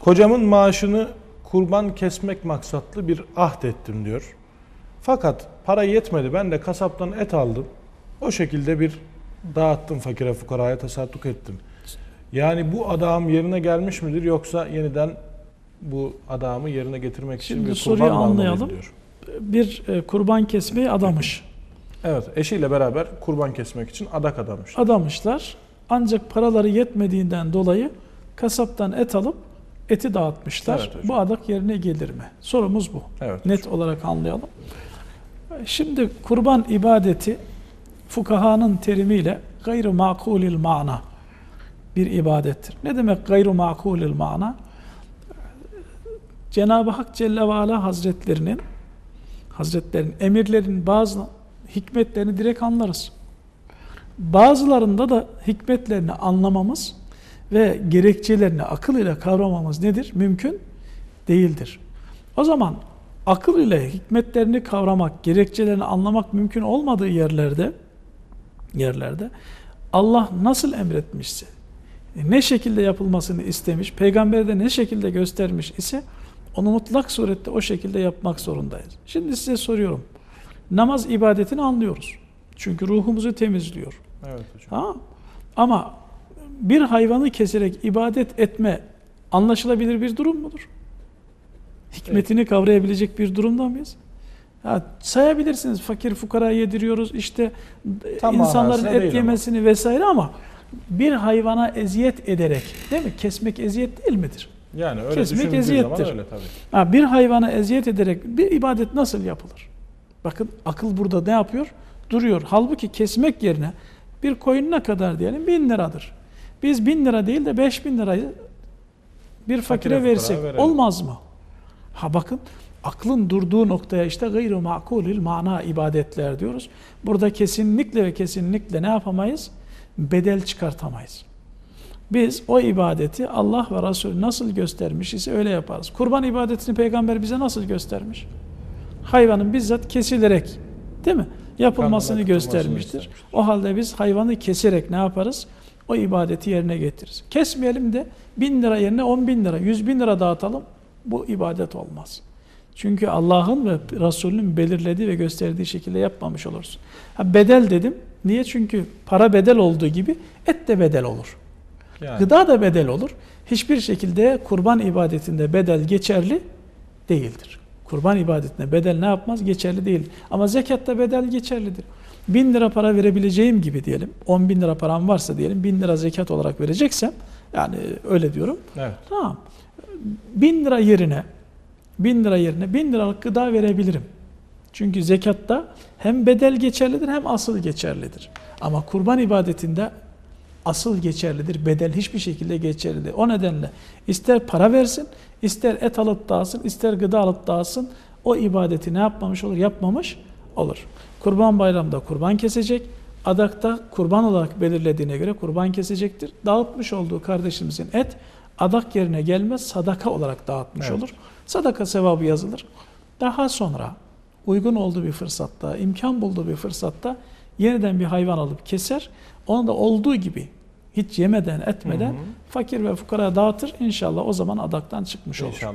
Kocamın maaşını kurban kesmek maksatlı bir ahd ettim diyor. Fakat para yetmedi. Ben de kasaptan et aldım. O şekilde bir dağıttım fakire fukaraya tasadduk ettim. Yani bu adam yerine gelmiş midir yoksa yeniden bu adamı yerine getirmek için Şimdi bir soruyu kurban mı almalıyım anlayalım. diyor. Bir e, kurban kesmeyi adamış. Evet eşiyle beraber kurban kesmek için adak adamış. Adamışlar. Ancak paraları yetmediğinden dolayı kasaptan et alıp eti dağıtmışlar. Evet hocam. bu adak yerine gelir mi? Sorumuz bu. Evet. Net olarak anlayalım. Şimdi kurban ibadeti fukahanın terimiyle gayrı makulil mana bir ibadettir. Ne demek gayrı makulil mana? Cenab-ı Hak Celle ve Ala Hazretlerinin Hazretlerinin emirlerin bazı hikmetlerini direkt anlarız. Bazılarında da hikmetlerini anlamamız ve gerekçelerini akıl ile kavramamız nedir? Mümkün değildir. O zaman akıl ile hikmetlerini kavramak, gerekçelerini anlamak mümkün olmadığı yerlerde yerlerde Allah nasıl emretmişse, ne şekilde yapılmasını istemiş, peygamber de ne şekilde göstermiş ise onu mutlak surette o şekilde yapmak zorundayız. Şimdi size soruyorum. Namaz ibadetini anlıyoruz. Çünkü ruhumuzu temizliyor. Evet hocam. Mı? Ama bir hayvanı keserek ibadet etme anlaşılabilir bir durum mudur? Hikmetini kavrayabilecek bir durumda mıyız? Ya sayabilirsiniz fakir fukara yediriyoruz işte Tam insanların et ama. yemesini vesaire ama bir hayvana eziyet ederek değil mi? Kesmek eziyet değil midir? Yani öyle Kesmek eziyettir. öyle tabii. Ha, bir hayvana eziyet ederek bir ibadet nasıl yapılır? Bakın akıl burada ne yapıyor? Duruyor. Halbuki kesmek yerine bir koyun ne kadar diyelim? Bin liradır. Biz bin lira değil de beş bin lirayı bir fakire fukaraya versek verelim. olmaz mı? Ha bakın aklın durduğu noktaya işte gayru makulil mana ibadetler diyoruz. Burada kesinlikle ve kesinlikle ne yapamayız? Bedel çıkartamayız. Biz o ibadeti Allah ve Resulü nasıl göstermiş ise öyle yaparız. Kurban ibadetini peygamber bize nasıl göstermiş? Hayvanın bizzat kesilerek değil mi? Yapılmasını göstermiştir. O halde biz hayvanı keserek ne yaparız? O ibadeti yerine getiririz. Kesmeyelim de bin lira yerine on bin lira, yüz bin lira dağıtalım. Bu ibadet olmaz. Çünkü Allah'ın ve Resulünün belirlediği ve gösterdiği şekilde yapmamış olursun. Ha, bedel dedim. Niye? Çünkü para bedel olduğu gibi et de bedel olur. Yani. Gıda da bedel olur. Hiçbir şekilde kurban ibadetinde bedel geçerli değildir. Kurban ibadetinde bedel ne yapmaz? Geçerli değil. Ama zekatta bedel geçerlidir. Bin lira para verebileceğim gibi diyelim. 10 bin lira param varsa diyelim. Bin lira zekat olarak vereceksem yani öyle diyorum. Evet. Tamam. Bin lira yerine bin lira yerine bin liralık gıda verebilirim. Çünkü zekatta hem bedel geçerlidir hem asıl geçerlidir. Ama kurban ibadetinde asıl geçerlidir. Bedel hiçbir şekilde geçerlidir. O nedenle ister para versin, ister et alıp dağılsın, ister gıda alıp dağılsın o ibadeti ne yapmamış olur? Yapmamış olur. Kurban bayramında kurban kesecek. Adakta kurban olarak belirlediğine göre kurban kesecektir. Dağıtmış olduğu kardeşimizin et adak yerine gelmez sadaka olarak dağıtmış Evet. olur. Sadaka sevabı yazılır. Daha sonra uygun olduğu bir fırsatta, imkan bulduğu bir fırsatta yeniden bir hayvan alıp keser. Onu da olduğu gibi hiç yemeden etmeden Hı hı. fakir ve fukara dağıtır. İnşallah o zaman adaktan çıkmış olur. İnşallah.